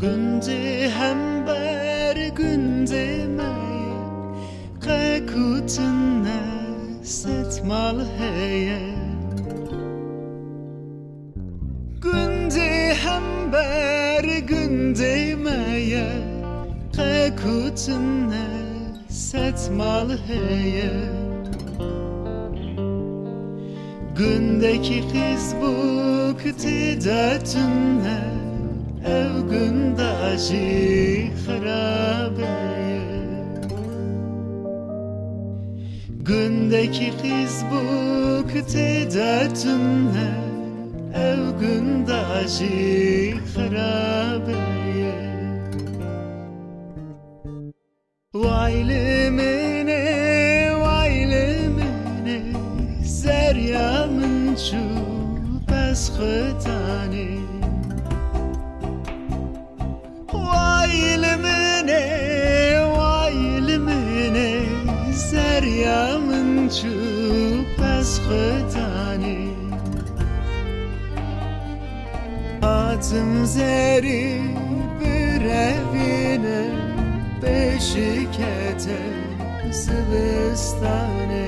Günde hem ber günde may Kakutun setmal heye Günde hem ber günde may Kakutun setmal heye Gündeki kız bu kıtıdatın ev gündaşı harabe Gündeki kız bu kıtıdatın ev gündaşı harabe Vaylimine, vaylimine Zeryamın şu bes khıtani Vaylimine, vaylimine Zeryamın şu bes khıtani Atım zeri bir evine beşikete zivistane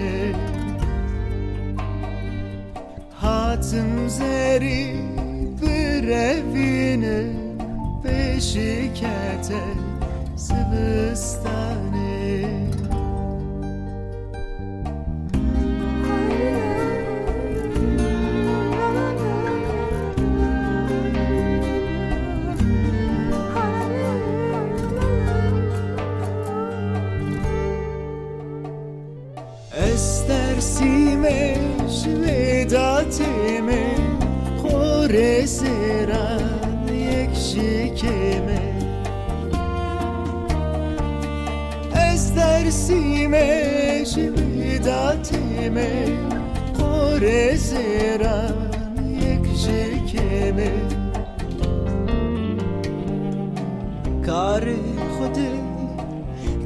Hatım zeri bir evine شکت زمستانه استر در سیمش وداتمه خورسه. استرسیمه شویداتیمه خوره سرم یک شکمه. کار خود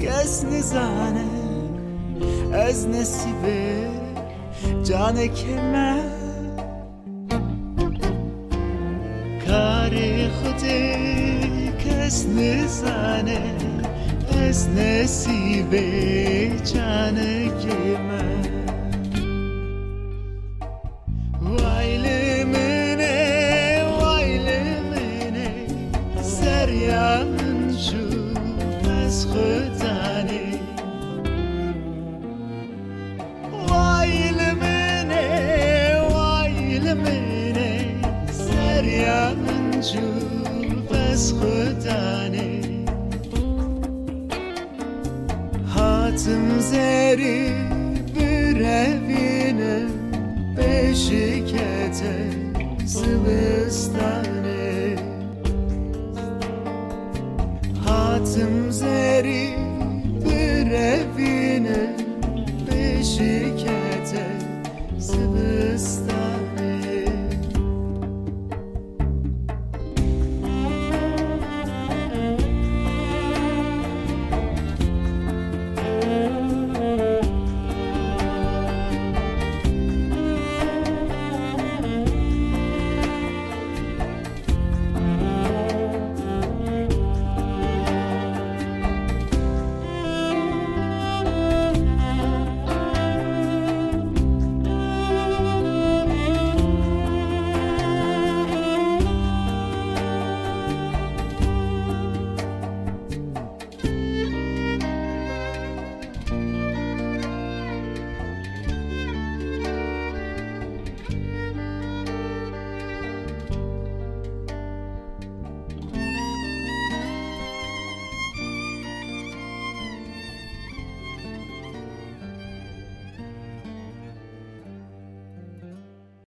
کس نزانه از نصیب جان که کار خود کس نزانه. از نصیب جان که من وایل منه وایل منه سریان شو از خودانه Hatım zeri bir evine beşikete zıvıstan